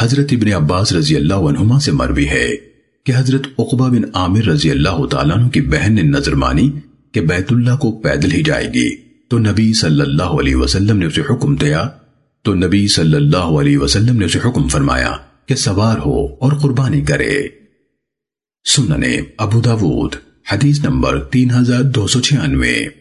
حضرت ابن عباس رضی اللہ عنہما سے مروی ہے کہ حضرت عقبہ بن عامر رضی اللہ تعالیٰ عنہ کی بہن نے نظر مانی کہ بیت اللہ کو پیدل ہی جائے گی۔ تو نبی صلی اللہ علیہ وسلم نے اسے حکم دیا۔ تو نبی صلی اللہ علیہ وسلم نے اسے حکم فرمایا کہ سوار ہو اور قربانی کرے۔ سننے ابو داود، حدیث نمبر تین ہزار دو سو چھیانوے۔